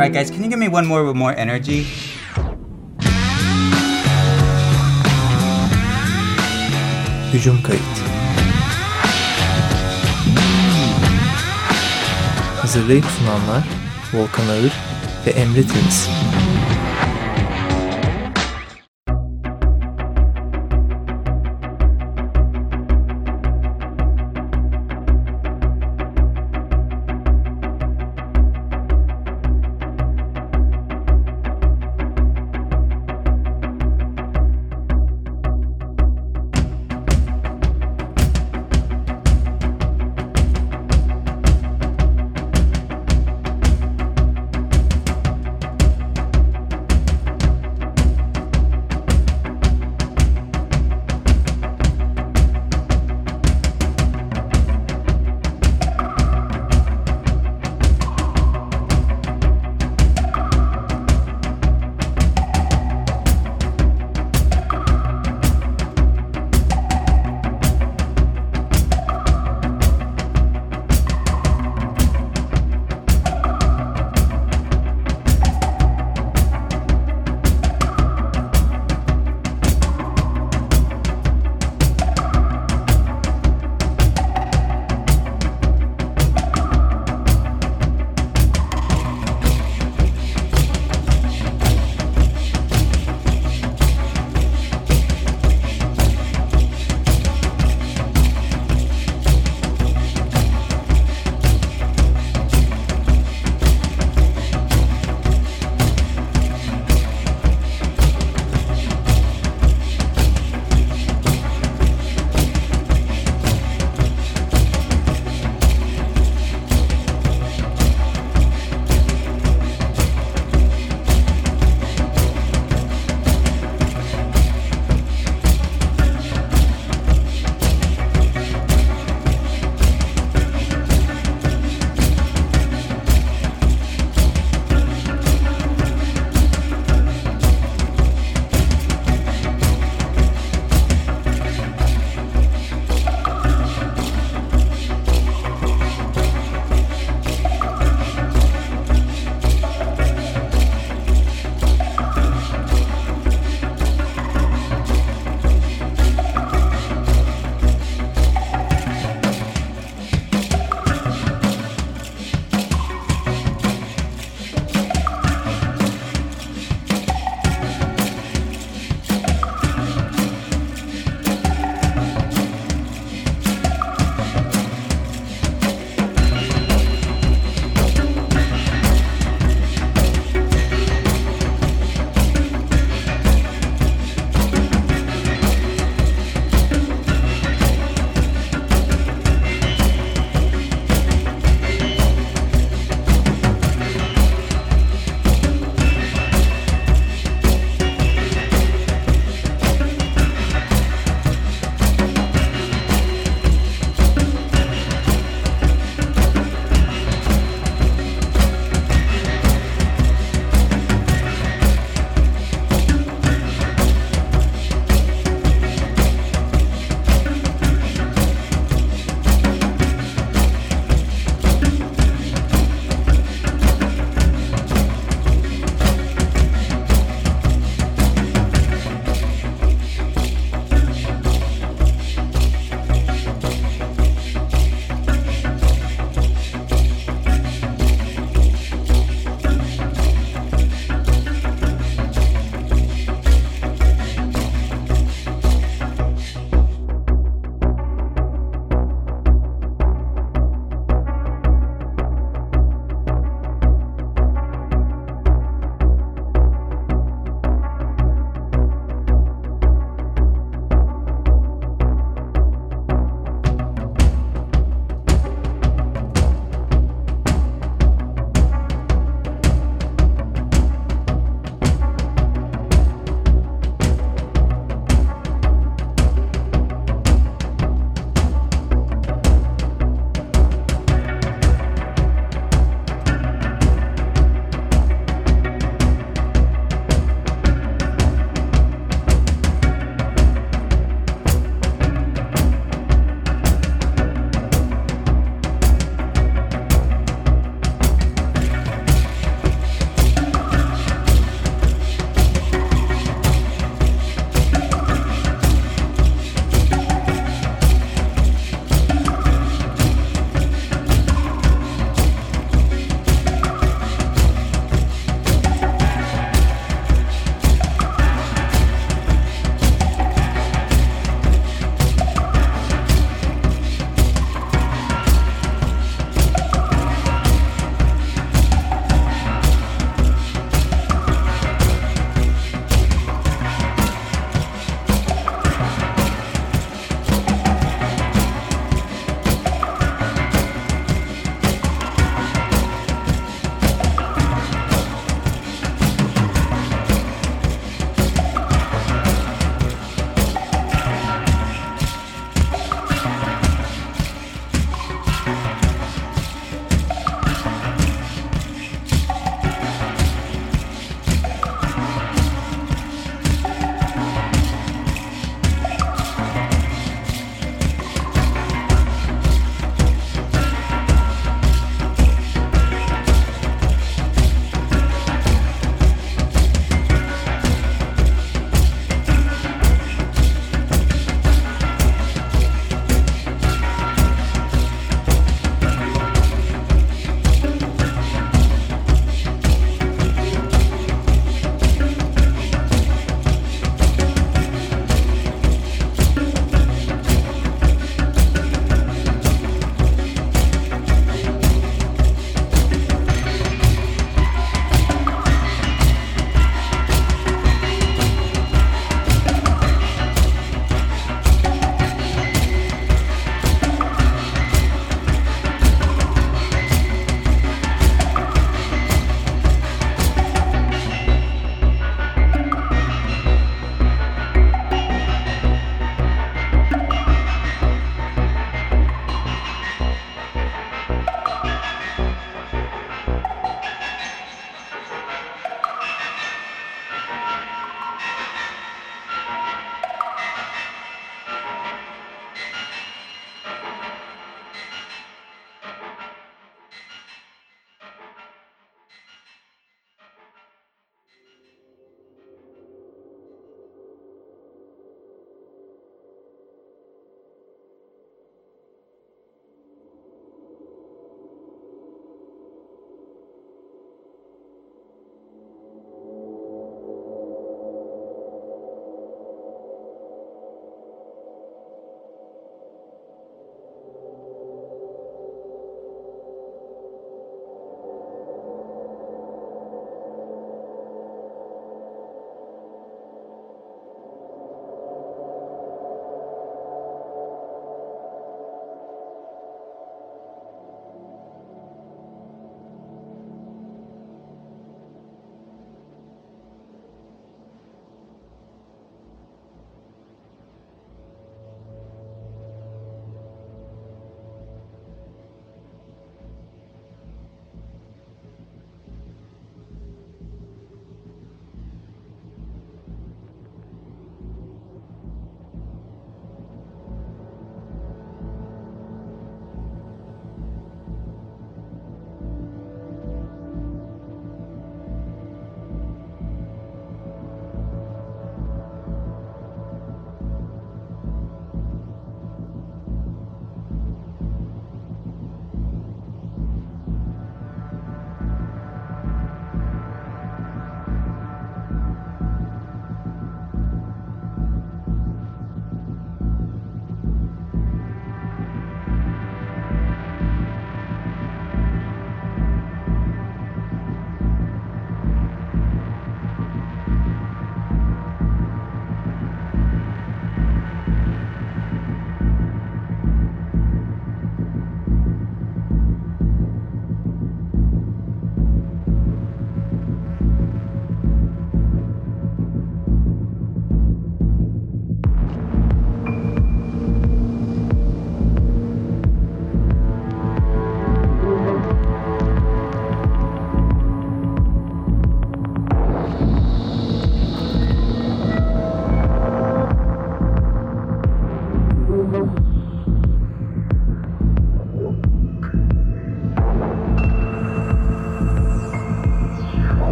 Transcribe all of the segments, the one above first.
Alright guys, can you give me one more with more energy? Hücum Hazırlayıp sunanlar Volkan Ağır ve Emre Temiz.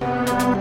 Bye.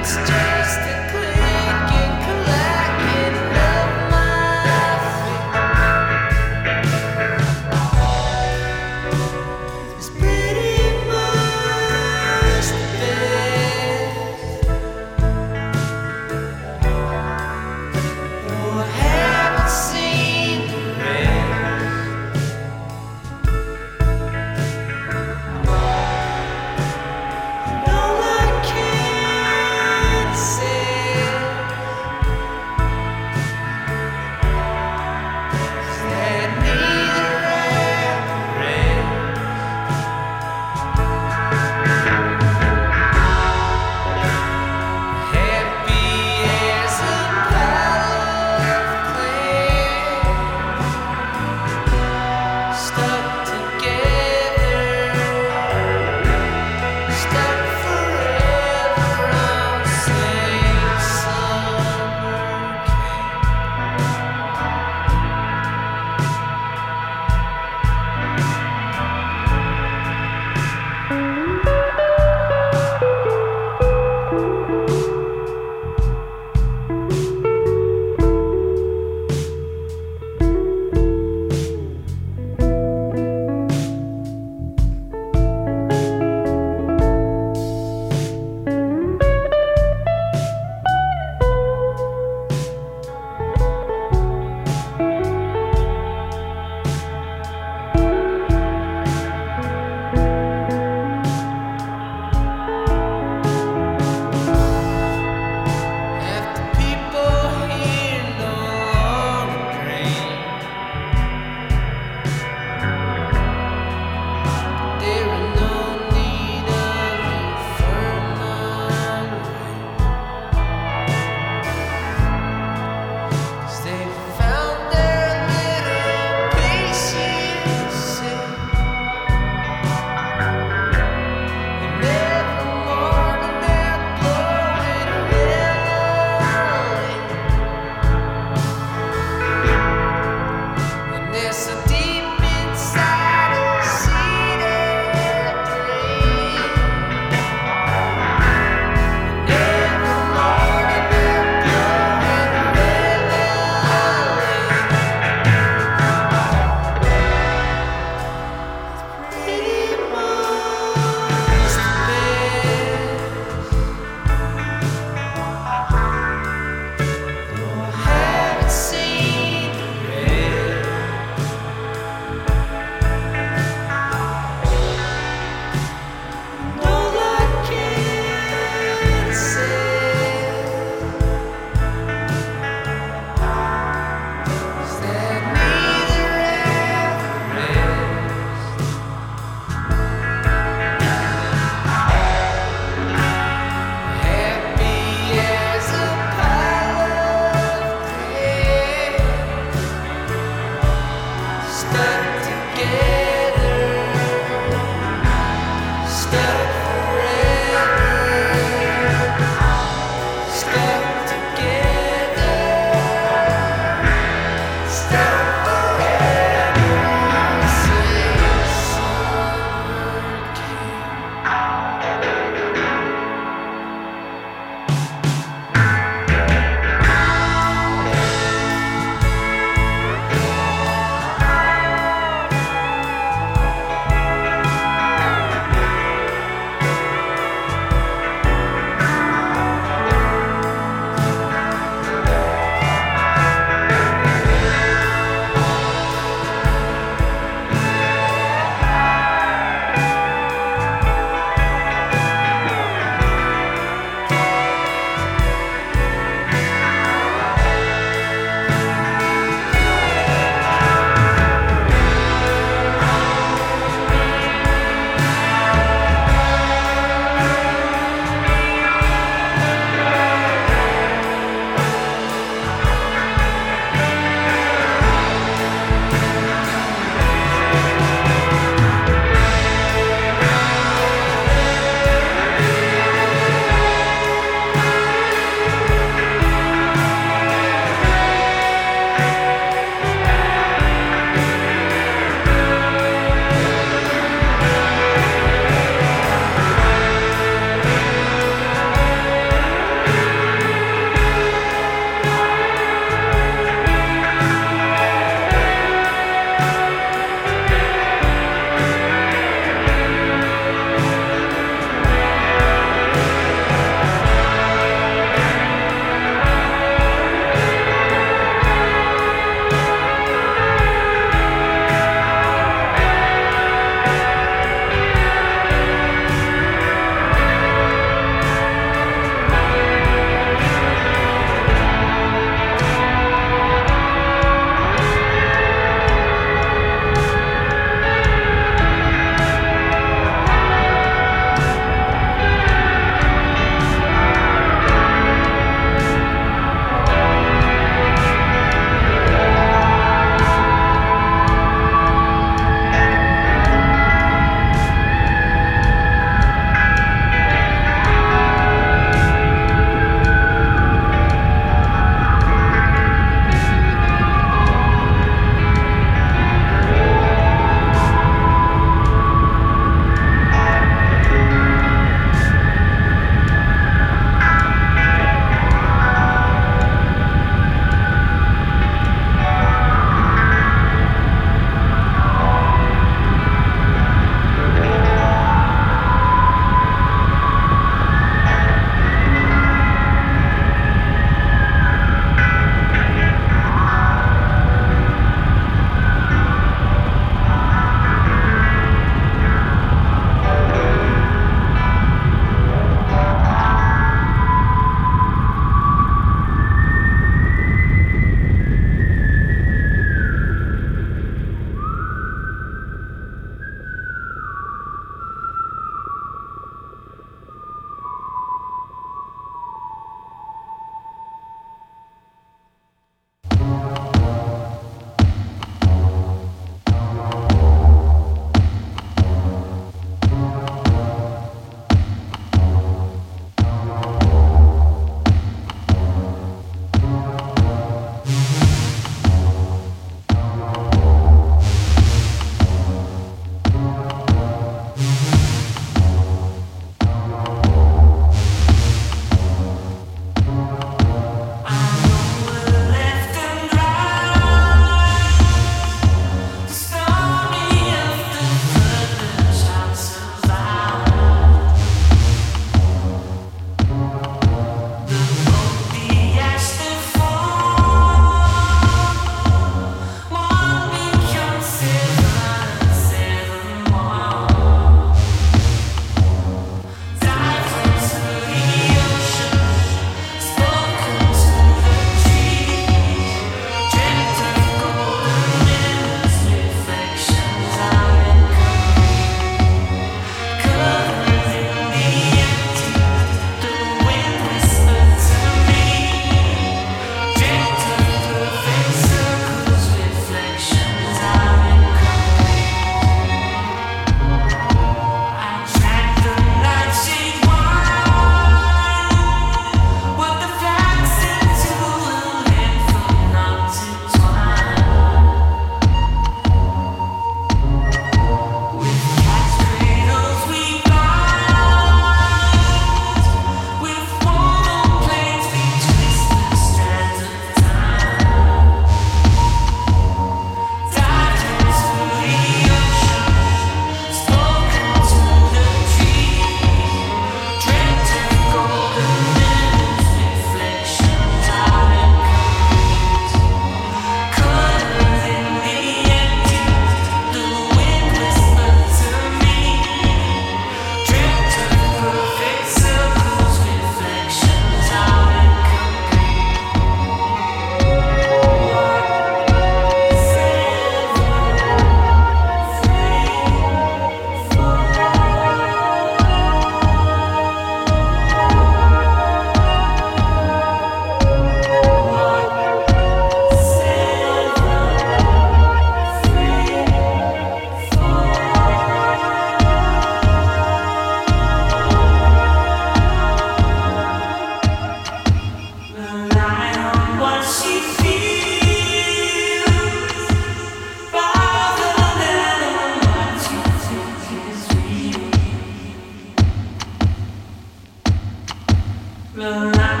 Well, I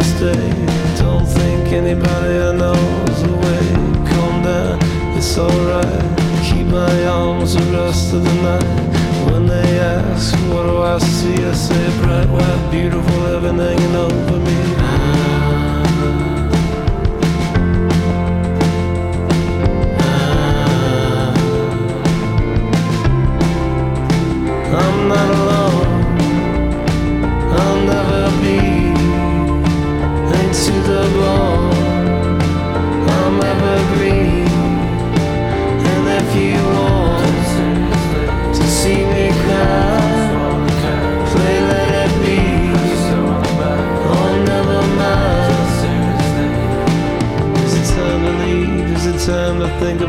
gonna stay. Don't think anybody I know is away. Calm down, it's alright. Keep my arms the rest of the night. When they ask, what do I see? I say bright white, beautiful heaven hanging over me. Ah. Ah. I'm not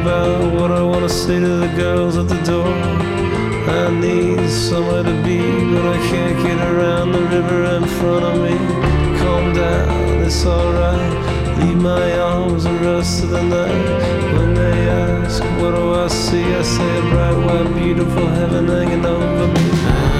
about what I wanna say to the girls at the door. I need somewhere to be, but I can't get around the river in front of me. Calm down, it's alright. Leave my arms the rest of the night. When they ask, what do I see? I say a bright, white, beautiful heaven hanging over me.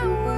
Cowardly